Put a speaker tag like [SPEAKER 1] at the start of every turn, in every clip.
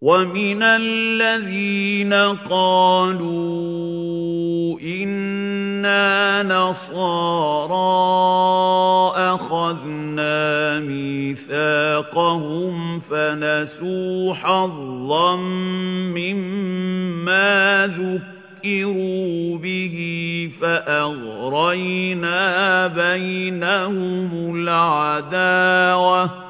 [SPEAKER 1] وَمِنَ الَّذِينَ قَالُوا إِنَّا نَصَارَىٰ أَخَذْنَا مِيثَاقَهُمْ فَنَسُوا حَظًّا مِّمَّا ذُكِّرُوا بِهِ فَأَغْرَيْنَا بَيْنَهُمُ الْعَدَاوَةَ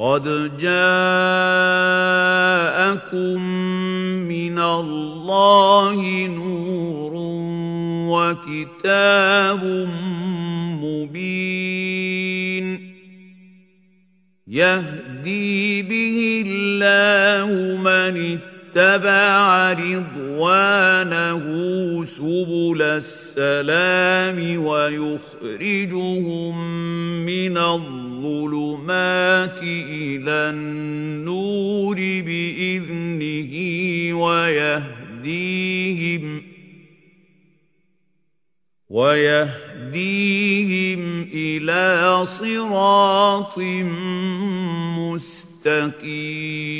[SPEAKER 1] قَدْ جَاءَكُم مِّنَ اللَّهِ نُورٌ وَكِتَابٌ مُّبِينٌ يَهْدِي بِهِ اللَّهُ مَنِ اتَّبَعَ رِضْوَانَهُ سُبُلَ السَّلَامِ وَيُخْرِجُهُم مِّنَ الظُّلُمَاتِ إِلَى النُّورِ بِإِذْنِهِ وَيَهْدِيهِمْ وَيَهْدِيهِمْ إِلَىٰ صِرَاطٍ مُّسْتَقِيمٍ.